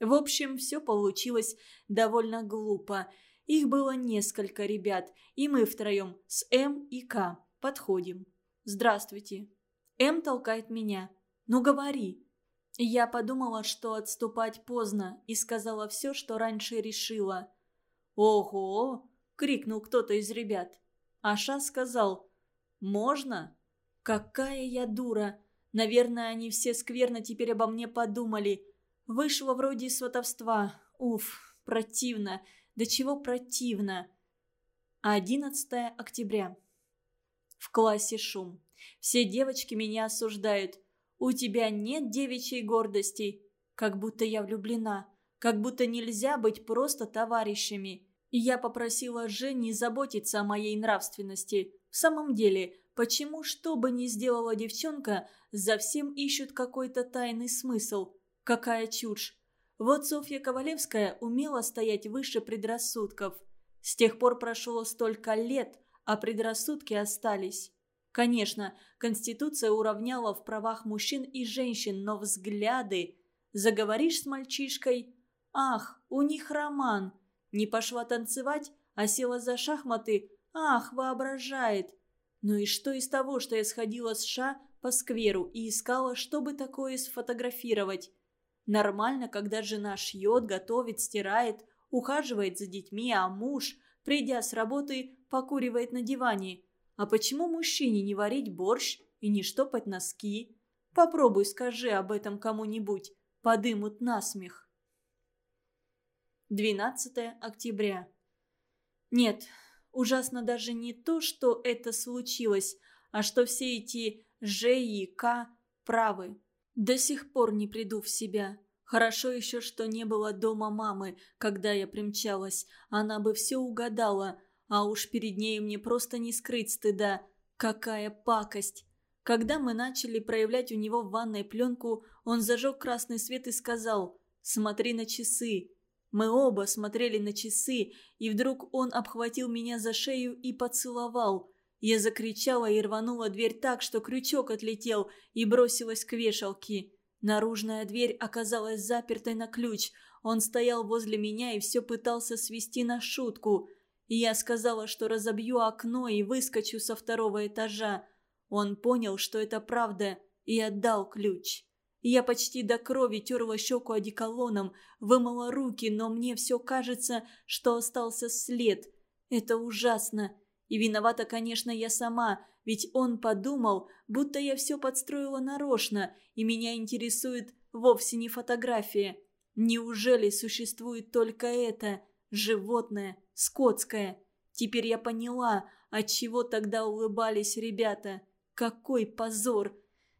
В общем, все получилось довольно глупо. Их было несколько ребят, и мы втроем с М и К подходим. «Здравствуйте». М толкает меня. «Ну говори». Я подумала, что отступать поздно, и сказала все, что раньше решила. «Ого!» — крикнул кто-то из ребят. Аша сказал «Можно?» «Какая я дура! Наверное, они все скверно теперь обо мне подумали. Вышло вроде сватовства. Уф, противно. Да чего противно. 11 октября. В классе шум. Все девочки меня осуждают. У тебя нет девичьей гордости. Как будто я влюблена. Как будто нельзя быть просто товарищами. И я попросила Жени заботиться о моей нравственности. В самом деле, почему, что бы ни сделала девчонка, за всем ищут какой-то тайный смысл? Какая чушь! Вот Софья Ковалевская умела стоять выше предрассудков. С тех пор прошло столько лет, а предрассудки остались. Конечно, Конституция уравняла в правах мужчин и женщин, но взгляды... Заговоришь с мальчишкой? Ах, у них роман. Не пошла танцевать, а села за шахматы? Ах, воображает. Ну и что из того, что я сходила с Ша по скверу и искала, чтобы такое сфотографировать? Нормально, когда жена шьет, готовит, стирает, ухаживает за детьми, а муж, придя с работы, покуривает на диване. А почему мужчине не варить борщ и не штопать носки? Попробуй скажи об этом кому-нибудь, подымут насмех. 12 октября. Нет, ужасно даже не то, что это случилось, а что все эти Ж и К правы. До сих пор не приду в себя. Хорошо еще, что не было дома мамы, когда я примчалась. Она бы все угадала, а уж перед ней мне просто не скрыть стыда. Какая пакость! Когда мы начали проявлять у него в ванной пленку, он зажег красный свет и сказал «Смотри на часы». Мы оба смотрели на часы, и вдруг он обхватил меня за шею и поцеловал. Я закричала и рванула дверь так, что крючок отлетел, и бросилась к вешалке. Наружная дверь оказалась запертой на ключ. Он стоял возле меня и все пытался свести на шутку. Я сказала, что разобью окно и выскочу со второго этажа. Он понял, что это правда, и отдал ключ. Я почти до крови терла щеку одеколоном, вымыла руки, но мне все кажется, что остался след. Это ужасно. И виновата, конечно, я сама, ведь он подумал, будто я все подстроила нарочно, и меня интересует вовсе не фотография. Неужели существует только это, животное, скотское? Теперь я поняла, от чего тогда улыбались ребята. Какой позор!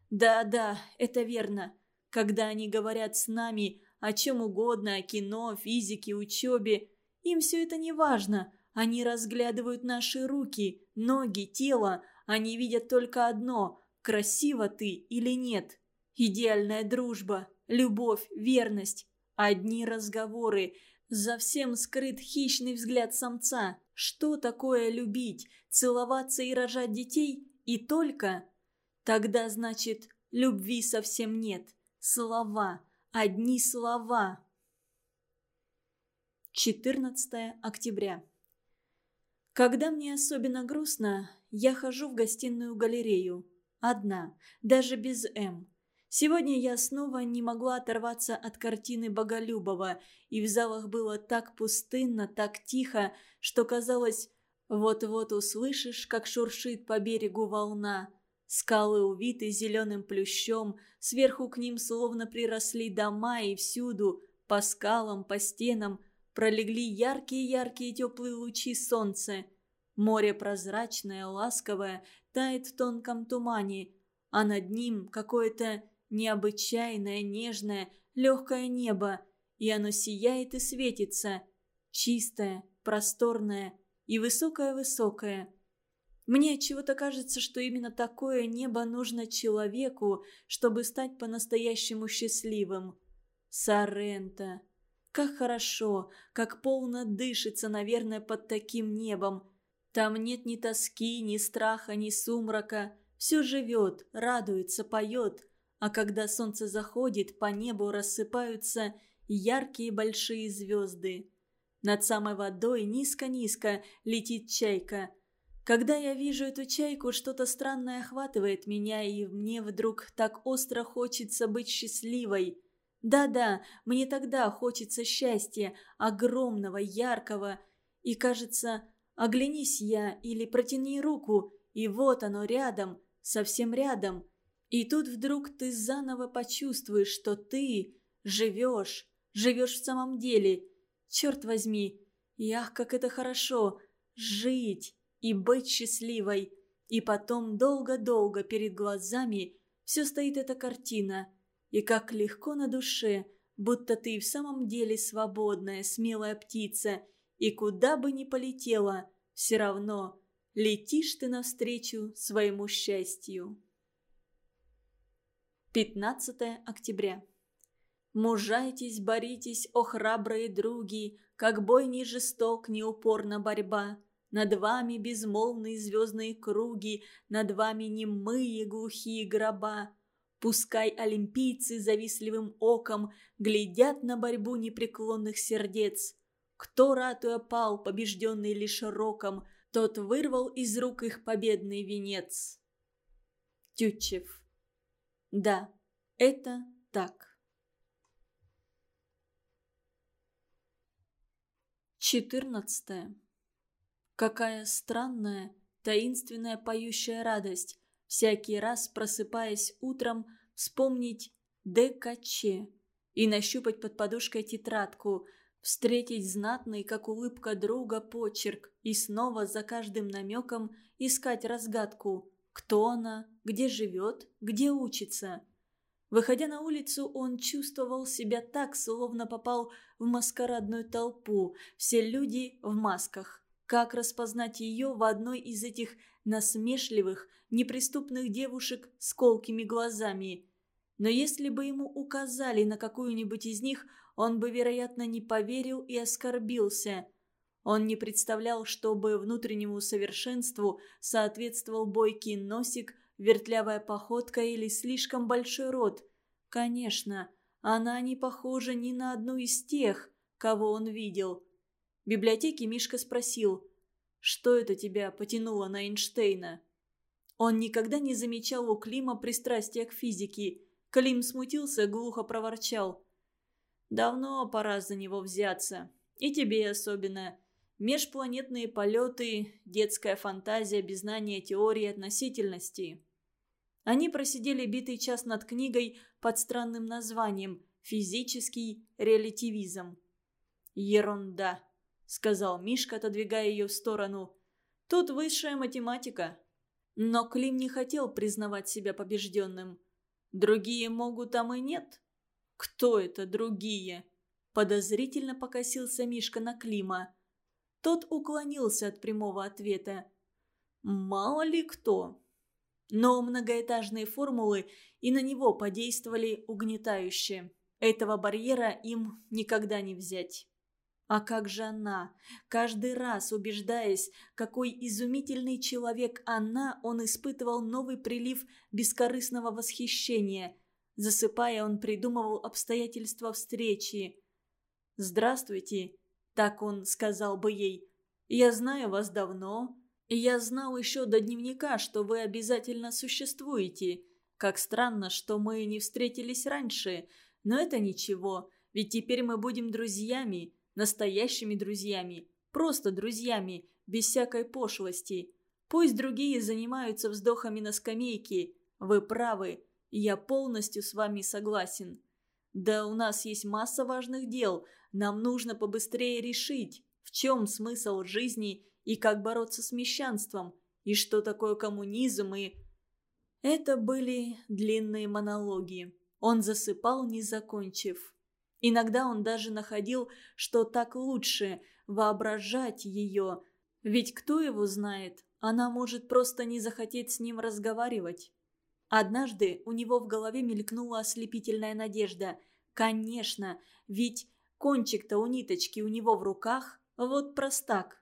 Да-да, это верно. Когда они говорят с нами о чем угодно, о кино, физике, учебе, им все это не важно – они разглядывают наши руки, ноги, тело. Они видят только одно – красиво ты или нет. Идеальная дружба, любовь, верность. Одни разговоры. За всем скрыт хищный взгляд самца. Что такое любить, целоваться и рожать детей? И только? Тогда, значит, любви совсем нет. Слова. Одни слова. 14 октября. Когда мне особенно грустно, я хожу в гостиную галерею. Одна, даже без М. Сегодня я снова не могла оторваться от картины Боголюбова, и в залах было так пустынно, так тихо, что казалось, вот-вот услышишь, как шуршит по берегу волна. Скалы увиты зеленым плющом, сверху к ним словно приросли дома, и всюду, по скалам, по стенам, пролегли яркие-яркие теплые лучи солнца. Море прозрачное, ласковое, тает в тонком тумане, а над ним какое-то необычайное, нежное, легкое небо, и оно сияет и светится, чистое, просторное и высокое-высокое. Мне чего-то кажется, что именно такое небо нужно человеку, чтобы стать по-настоящему счастливым. Соренто. Как хорошо, как полно дышится, наверное, под таким небом. Там нет ни тоски, ни страха, ни сумрака. Все живет, радуется, поет. А когда солнце заходит, по небу рассыпаются яркие большие звезды. Над самой водой низко-низко летит чайка. Когда я вижу эту чайку, что-то странное охватывает меня, и мне вдруг так остро хочется быть счастливой. Да-да, мне тогда хочется счастья, огромного, яркого. И кажется, оглянись я или протяни руку, и вот оно рядом, совсем рядом. И тут вдруг ты заново почувствуешь, что ты живешь, живешь в самом деле – Черт возьми, и ах, как это хорошо жить и быть счастливой. И потом долго-долго перед глазами все стоит эта картина. И как легко на душе, будто ты в самом деле свободная, смелая птица. И куда бы ни полетела, все равно летишь ты навстречу своему счастью. 15 октября. Мужайтесь, боритесь, о храбрые други, Как бой не жесток, не упорна борьба. Над вами безмолвные звездные круги, Над вами немые глухие гроба. Пускай олимпийцы завистливым оком Глядят на борьбу непреклонных сердец. Кто, ратуя, пал, побежденный лишь роком, Тот вырвал из рук их победный венец. Тютчев. Да, это так. Четырнадцатое. Какая странная, таинственная поющая радость, всякий раз просыпаясь утром, вспомнить ДКЧ и нащупать под подушкой тетрадку, встретить знатный, как улыбка друга, почерк и снова за каждым намеком искать разгадку, кто она, где живет, где учится – Выходя на улицу, он чувствовал себя так, словно попал в маскарадную толпу. Все люди в масках. Как распознать ее в одной из этих насмешливых, неприступных девушек с колкими глазами? Но если бы ему указали на какую-нибудь из них, он бы, вероятно, не поверил и оскорбился. Он не представлял, чтобы внутреннему совершенству соответствовал бойкий носик – вертлявая походка или слишком большой рот. Конечно, она не похожа ни на одну из тех, кого он видел. В библиотеке Мишка спросил, что это тебя потянуло на Эйнштейна? Он никогда не замечал у Клима пристрастия к физике. Клим смутился, глухо проворчал. «Давно пора за него взяться. И тебе особенно. Межпланетные полеты, детская фантазия без знания теории относительности. Они просидели битый час над книгой под странным названием «Физический релятивизм». «Ерунда», — сказал Мишка, отодвигая ее в сторону. «Тут высшая математика». Но Клим не хотел признавать себя побежденным. «Другие могут, а мы нет?» «Кто это другие?» Подозрительно покосился Мишка на Клима. Тот уклонился от прямого ответа. «Мало ли кто. Но многоэтажные формулы и на него подействовали угнетающе. Этого барьера им никогда не взять. А как же она? Каждый раз, убеждаясь, какой изумительный человек она, он испытывал новый прилив бескорыстного восхищения. Засыпая, он придумывал обстоятельства встречи. «Здравствуйте», — так он сказал бы ей. «Я знаю вас давно. Я знал еще до дневника, что вы обязательно существуете. Как странно, что мы не встретились раньше. Но это ничего, ведь теперь мы будем друзьями, настоящими друзьями, просто друзьями, без всякой пошлости. Пусть другие занимаются вздохами на скамейке. Вы правы, я полностью с вами согласен. Да у нас есть масса важных дел, нам нужно побыстрее решить, в чем смысл жизни и как бороться с мещанством, и что такое коммунизм, и... Это были длинные монологи. Он засыпал, не закончив. Иногда он даже находил, что так лучше воображать ее, ведь кто его знает, она может просто не захотеть с ним разговаривать. Однажды у него в голове мелькнула ослепительная надежда. Конечно, ведь кончик-то у ниточки у него в руках, вот простак.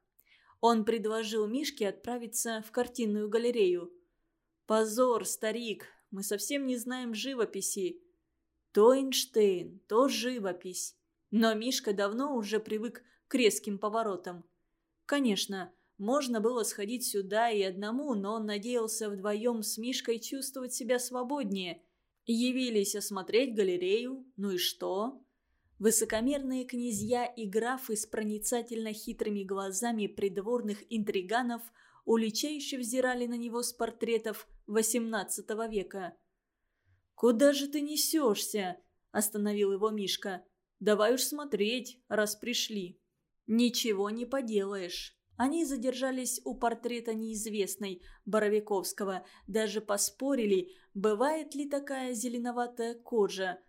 Он предложил Мишке отправиться в картинную галерею. «Позор, старик, мы совсем не знаем живописи». То Эйнштейн, то живопись. Но Мишка давно уже привык к резким поворотам. Конечно, можно было сходить сюда и одному, но он надеялся вдвоем с Мишкой чувствовать себя свободнее. Явились осмотреть галерею, ну и что? Высокомерные князья и графы с проницательно хитрыми глазами придворных интриганов уличающе взирали на него с портретов XVIII века. «Куда же ты несешься?» – остановил его Мишка. «Давай уж смотреть, раз пришли». «Ничего не поделаешь». Они задержались у портрета неизвестной Боровиковского, даже поспорили, бывает ли такая зеленоватая кожа.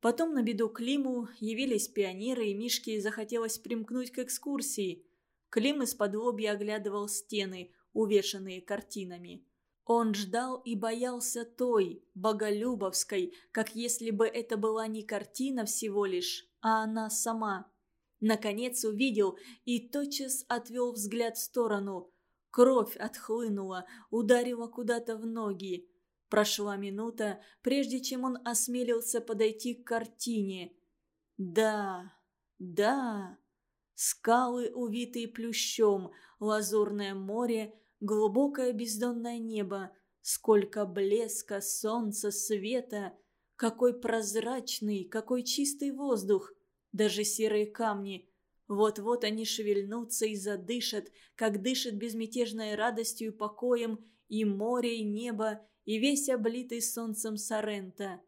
Потом на беду Климу явились пионеры, и Мишке захотелось примкнуть к экскурсии. Клим из-под оглядывал стены, увешанные картинами. Он ждал и боялся той, боголюбовской, как если бы это была не картина всего лишь, а она сама. Наконец увидел и тотчас отвел взгляд в сторону. Кровь отхлынула, ударила куда-то в ноги. Прошла минута, прежде чем он осмелился подойти к картине. Да, да, скалы, увитые плющом, лазурное море, глубокое бездонное небо, сколько блеска, солнца, света, какой прозрачный, какой чистый воздух, даже серые камни. Вот-вот они шевельнутся и задышат, как дышит безмятежной радостью и покоем и море, и небо, и весь облитый солнцем Сорента.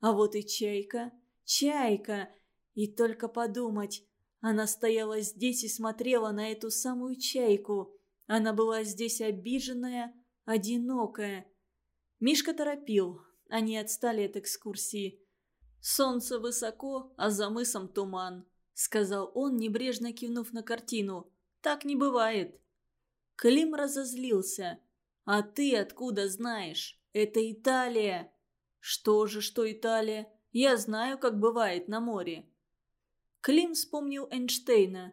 А вот и чайка, чайка, и только подумать, она стояла здесь и смотрела на эту самую чайку. Она была здесь обиженная, одинокая. Мишка торопил, они отстали от экскурсии. «Солнце высоко, а за мысом туман», — сказал он, небрежно кивнув на картину. «Так не бывает». Клим разозлился. «А ты откуда знаешь? Это Италия!» «Что же, что Италия? Я знаю, как бывает на море». Клим вспомнил Эйнштейна.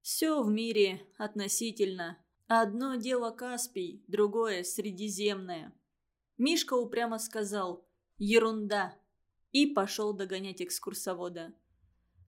«Все в мире относительно. Одно дело Каспий, другое Средиземное». Мишка упрямо сказал «Ерунда» и пошел догонять экскурсовода.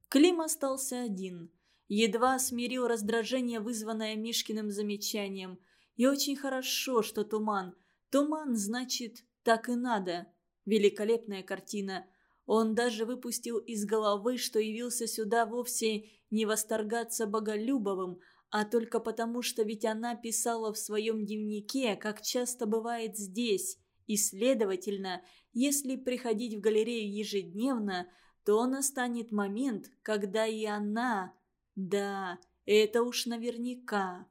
Клим остался один. Едва смирил раздражение, вызванное Мишкиным замечанием. И очень хорошо, что туман. Туман, значит, так и надо. Великолепная картина. Он даже выпустил из головы, что явился сюда вовсе не восторгаться Боголюбовым, а только потому, что ведь она писала в своем дневнике, как часто бывает здесь, и, следовательно, если приходить в галерею ежедневно, то настанет момент, когда и она... Да, это уж наверняка.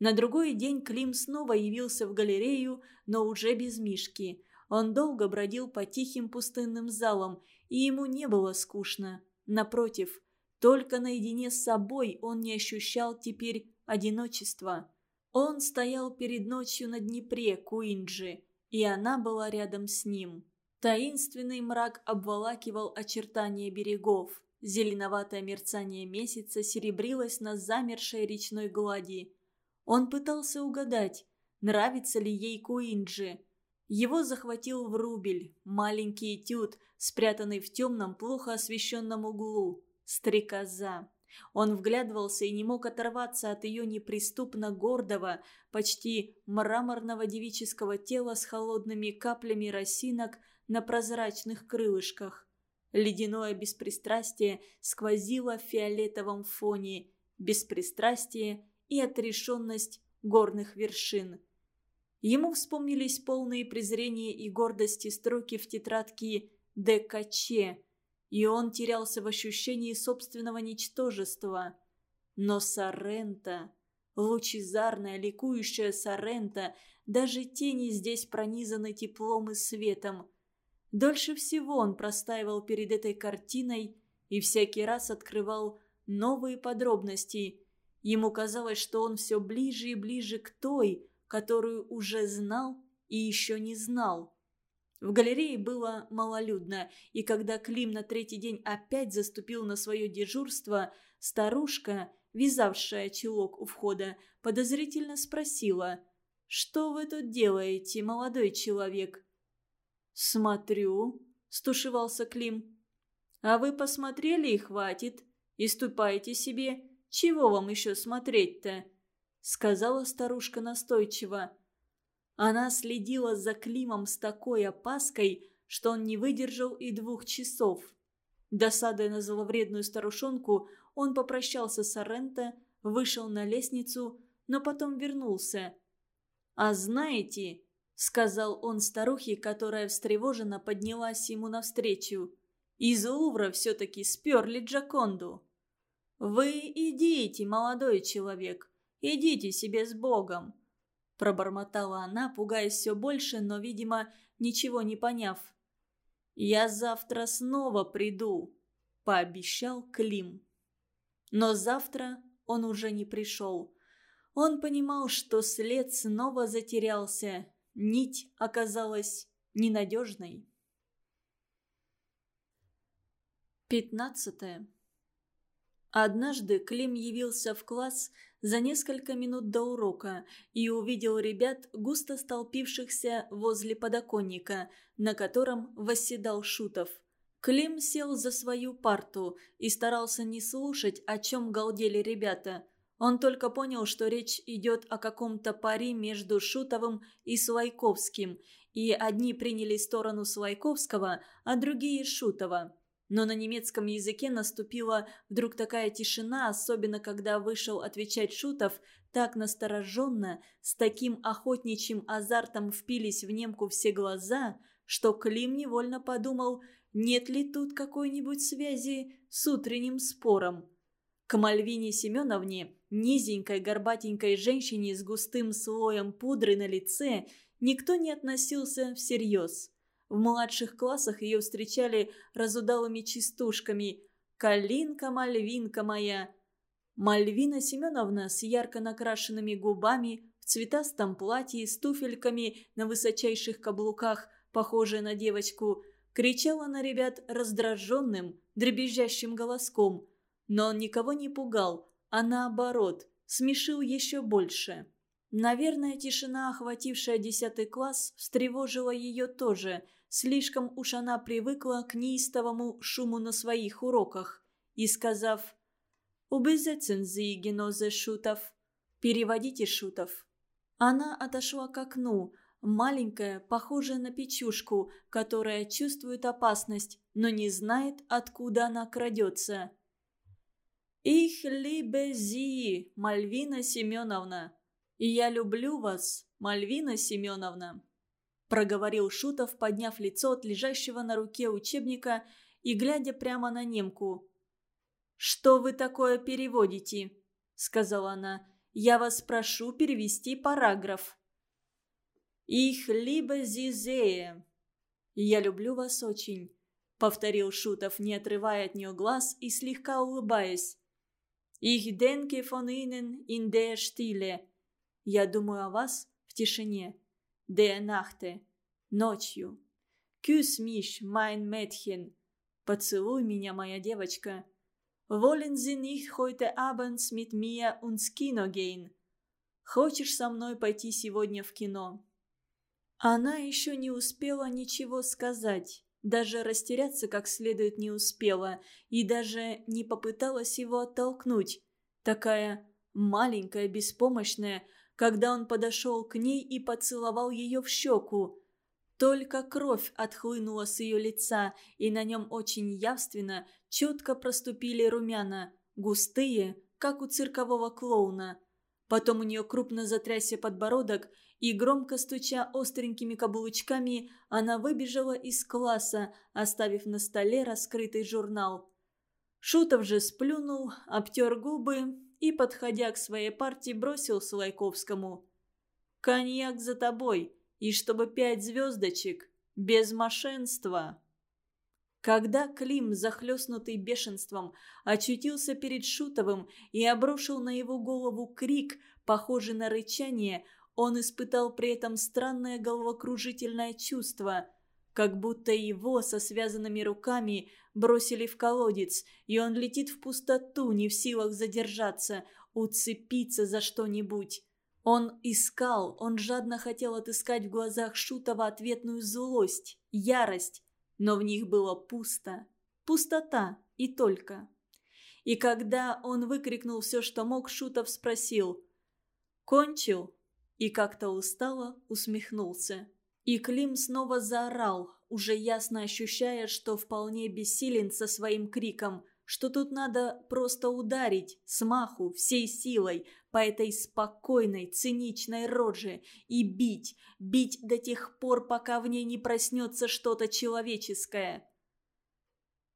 На другой день Клим снова явился в галерею, но уже без Мишки. Он долго бродил по тихим пустынным залам, и ему не было скучно. Напротив, только наедине с собой он не ощущал теперь одиночества. Он стоял перед ночью на Днепре Куинджи, и она была рядом с ним. Таинственный мрак обволакивал очертания берегов. Зеленоватое мерцание месяца серебрилось на замершей речной глади. Он пытался угадать, нравится ли ей Куинджи. Его захватил Врубель, маленький этюд, спрятанный в темном, плохо освещенном углу. Стрекоза. Он вглядывался и не мог оторваться от ее неприступно гордого, почти мраморного девического тела с холодными каплями росинок на прозрачных крылышках. Ледяное беспристрастие сквозило в фиолетовом фоне, беспристрастие и отрешенность горных вершин. Ему вспомнились полные презрения и гордости строки в тетрадке «ДКЧ», и он терялся в ощущении собственного ничтожества. Но Сорента, лучезарная, ликующая Сорента, даже тени здесь пронизаны теплом и светом. Дольше всего он простаивал перед этой картиной и всякий раз открывал новые подробности. Ему казалось, что он все ближе и ближе к той, которую уже знал и еще не знал. В галерее было малолюдно, и когда Клим на третий день опять заступил на свое дежурство, старушка, вязавшая чулок у входа, подозрительно спросила «Что вы тут делаете, молодой человек?» «Смотрю», – стушевался Клим. «А вы посмотрели и хватит, и ступайте себе. Чего вам еще смотреть-то?» – сказала старушка настойчиво. Она следила за Климом с такой опаской, что он не выдержал и двух часов. Досадуя на зловредную старушонку, он попрощался с Оренто, вышел на лестницу, но потом вернулся. «А знаете», — сказал он старухе, которая встревоженно поднялась ему навстречу, «из Лувра все-таки сперли Джаконду». «Вы идите, молодой человек, идите себе с Богом. Пробормотала она, пугаясь все больше, но, видимо, ничего не поняв. «Я завтра снова приду», – пообещал Клим. Но завтра он уже не пришел. Он понимал, что след снова затерялся, нить оказалась ненадежной. Пятнадцатое. Однажды Клим явился в класс за несколько минут до урока и увидел ребят, густо столпившихся возле подоконника, на котором восседал Шутов. Клим сел за свою парту и старался не слушать, о чем галдели ребята. Он только понял, что речь идет о каком-то паре между Шутовым и Слайковским, и одни приняли сторону Слайковского, а другие – Шутова. Но на немецком языке наступила вдруг такая тишина, особенно когда вышел отвечать Шутов, так настороженно, с таким охотничьим азартом впились в немку все глаза, что Клим невольно подумал, нет ли тут какой-нибудь связи с утренним спором. К Мальвине Семеновне, низенькой горбатенькой женщине с густым слоем пудры на лице, никто не относился всерьез. В младших классах ее встречали разудалыми частушками «Калинка, мальвинка моя». Мальвина Семеновна с ярко накрашенными губами, в цветастом платье с туфельками на высочайших каблуках, похожая на девочку, кричала на ребят раздраженным, дребезжащим голоском. Но он никого не пугал, а наоборот, смешил еще больше. Наверное, тишина, охватившая десятый класс, встревожила ее тоже – Слишком уж она привыкла к неистовому шуму на своих уроках. И сказав «Убезецен генозе шутов» «Переводите шутов», она отошла к окну, маленькая, похожая на печушку, которая чувствует опасность, но не знает, откуда она крадется. «Их либе зи, Мальвина Семеновна! И я люблю вас, Мальвина Семеновна!» Проговорил Шутов, подняв лицо от лежащего на руке учебника и глядя прямо на немку. «Что вы такое переводите?» – сказала она. «Я вас прошу перевести параграф». «Их либо зизея». «Я люблю вас очень», – повторил Шутов, не отрывая от нее глаз и слегка улыбаясь. «Их денке фон инен ин де штиле». «Я думаю о вас в тишине». Der Nachte. Ночью. Küss mich, mein Mädchen. Поцелуй меня, моя девочка. Wollen Sie nicht heute abends mit mir ins Kino gehen? Хочешь со мной пойти сегодня в кино? Она еще не успела ничего сказать. Даже растеряться как следует не успела. И даже не попыталась его оттолкнуть. Такая маленькая, беспомощная, когда он подошел к ней и поцеловал ее в щеку. Только кровь отхлынула с ее лица, и на нем очень явственно, четко проступили румяна, густые, как у циркового клоуна. Потом у нее крупно затрясся подбородок, и, громко стуча остренькими каблучками, она выбежала из класса, оставив на столе раскрытый журнал. Шутов же сплюнул, обтер губы и, подходя к своей партии, бросил Солайковскому. «Коньяк за тобой, и чтобы пять звездочек, без мошенства». Когда Клим, захлестнутый бешенством, очутился перед Шутовым и обрушил на его голову крик, похожий на рычание, он испытал при этом странное головокружительное чувство. Как будто его со связанными руками бросили в колодец, и он летит в пустоту, не в силах задержаться, уцепиться за что-нибудь. Он искал, он жадно хотел отыскать в глазах Шутова ответную злость, ярость, но в них было пусто. Пустота и только. И когда он выкрикнул все, что мог, Шутов спросил «Кончил?» и как-то устало усмехнулся. И Клим снова заорал, уже ясно ощущая, что вполне бессилен со своим криком, что тут надо просто ударить, смаху, всей силой, по этой спокойной, циничной роже и бить, бить до тех пор, пока в ней не проснется что-то человеческое.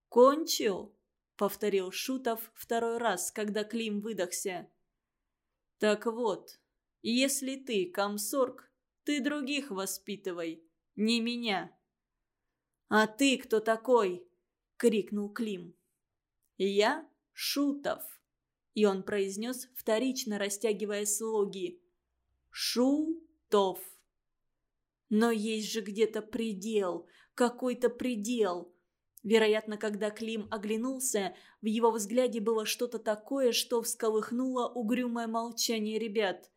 «Кончил?» — повторил Шутов второй раз, когда Клим выдохся. «Так вот, если ты комсорг, ты других воспитывай, не меня». «А ты кто такой?» — крикнул Клим. «Я Шутов», и он произнес, вторично растягивая слоги. «Шутов». Но есть же где-то предел, какой-то предел. Вероятно, когда Клим оглянулся, в его взгляде было что-то такое, что всколыхнуло угрюмое молчание ребят.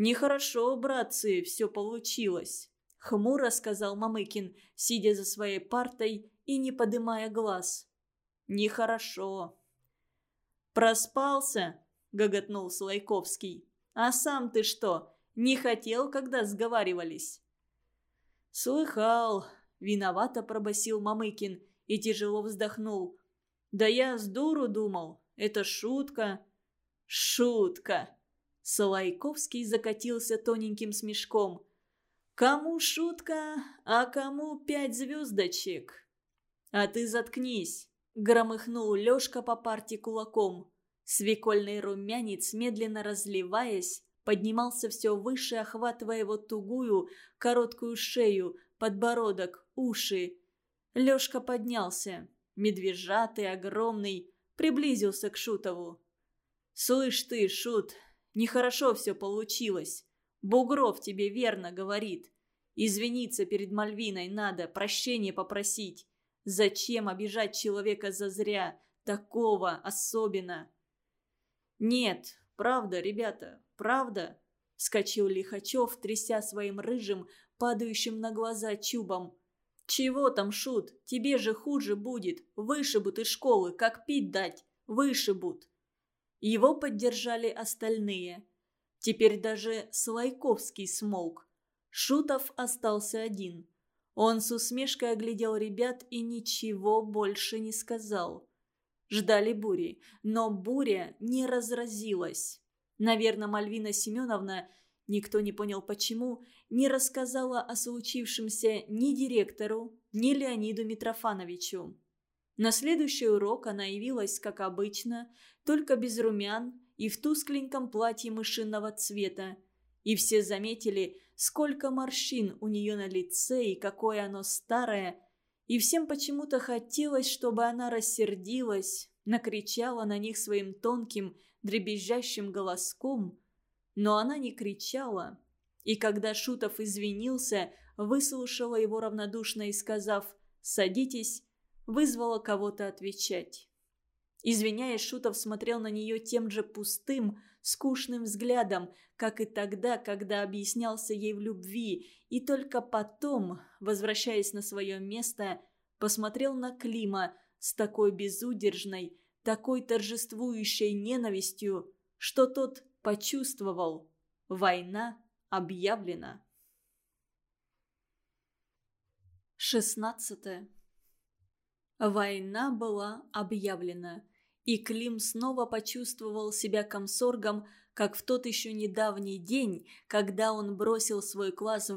«Нехорошо, братцы, все получилось», — хмуро сказал Мамыкин, сидя за своей партой и не подымая глаз. «Нехорошо». «Проспался?» — гоготнул Слайковский. «А сам ты что, не хотел, когда сговаривались?» «Слыхал», — виновато пробасил Мамыкин и тяжело вздохнул. «Да я с дуру думал, это шутка». «Шутка!» Солайковский закатился тоненьким смешком. «Кому шутка, а кому пять звездочек?» «А ты заткнись!» – громыхнул Лёшка по парте кулаком. Свекольный румянец, медленно разливаясь, поднимался все выше, охватывая его тугую, короткую шею, подбородок, уши. Лёшка поднялся, медвежатый, огромный, приблизился к Шутову. «Слышь ты, Шут, Нехорошо все получилось. Бугров тебе верно говорит. Извиниться перед Мальвиной надо, прощение попросить. Зачем обижать человека зазря, такого особенно? Нет, правда, ребята, правда. Вскочил Лихачев, тряся своим рыжим, падающим на глаза чубом. «Чего там, Шут? Тебе же хуже будет. Вышибут из школы, как пить дать. Вышибут». Его поддержали остальные. Теперь даже Слайковский смолк. Шутов остался один. Он с усмешкой оглядел ребят и ничего больше не сказал. Ждали бури, но буря не разразилась. Наверное, Мальвина Семеновна, никто не понял почему, не рассказала о случившемся ни директору, ни Леониду Митрофановичу. На следующий урок она явилась, как обычно, только без румян и в тускленьком платье мышиного цвета. И все заметили, сколько морщин у нее на лице и какое оно старое. И всем почему-то хотелось, чтобы она рассердилась, накричала на них своим тонким, дребезжащим голоском. Но она не кричала. И когда Шутов извинился, выслушала его равнодушно и сказав «Садитесь», вызвала кого-то отвечать. Извиняясь, Шутов смотрел на нее тем же пустым, скучным взглядом, как и тогда, когда объяснялся ей в любви, и только потом, возвращаясь на свое место, посмотрел на Клима с такой безудержной, такой торжествующей ненавистью, что тот почувствовал – война объявлена. Шестнадцатое. Война была объявлена, и Клим снова почувствовал себя комсоргом, как в тот еще недавний день, когда он бросил свой класс в